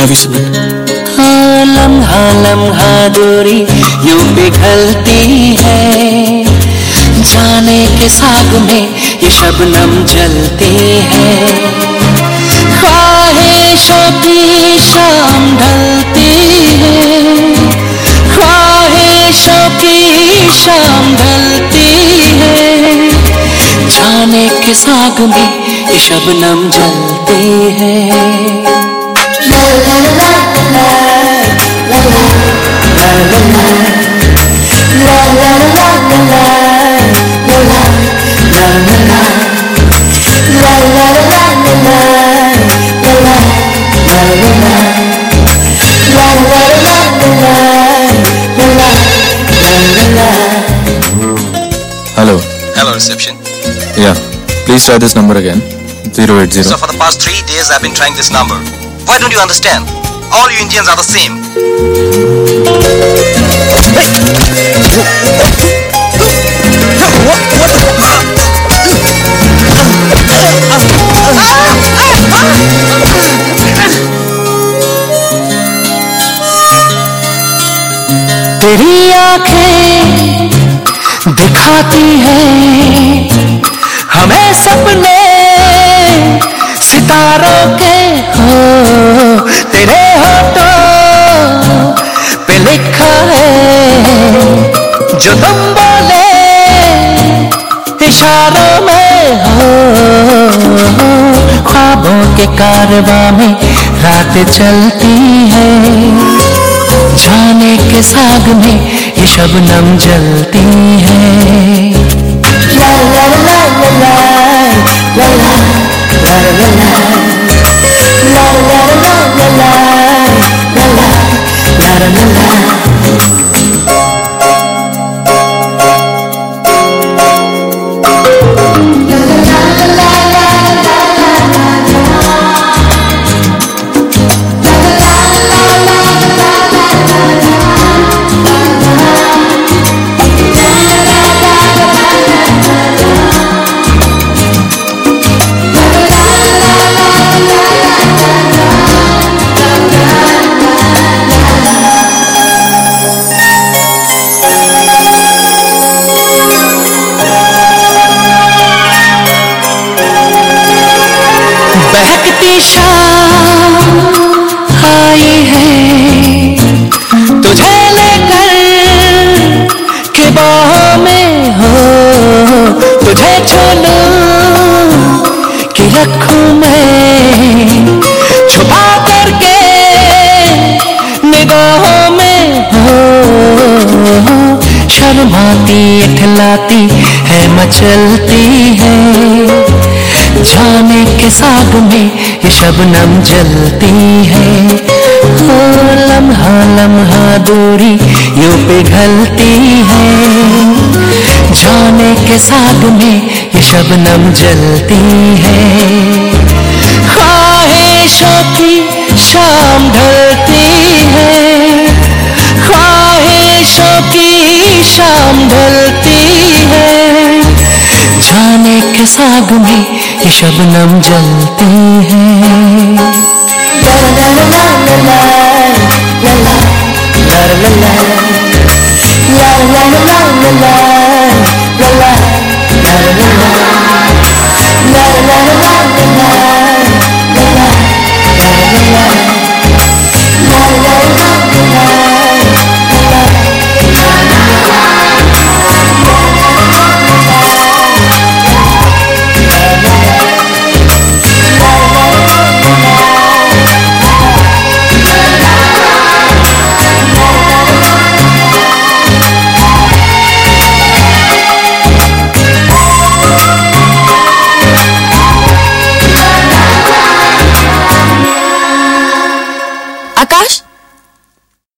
Love you Sumit हाँ, लम्हा लम्हा दूरी यूँ पिघलती है। जाने के साग में ये शबनम जलती है। ख्वाहिशों की शाम ढलती है। ख्वाहिशों की शाम ढलती है। जाने के साग में ये शबनम जलती है। Hello. Hello, reception. Yeah. Please try this number again. 080. So, for the past three days, I've been trying this number. Why don't you understand? All you Indians are the same. तेरी आँखें दिखाती हैं हमें सपने सितारों के हो जो तुम बोले, इशारों में हो। ख्वाबों के कारवा में रात चलती है। जाने के साग में ये शबनम जलती है। शर्माती इठलाती है, मचलती है। जाने के साग में ये शबनम जलती है। ओ लम्हा लम्हा दूरी यूँ पिघलती है। जाने के साग में ये शबनम जलती है। ख्वाहिशों की शाम ढलती है। ख्वाहिशों की खाने के साग में ये शबनम जलते हैं ला ला ला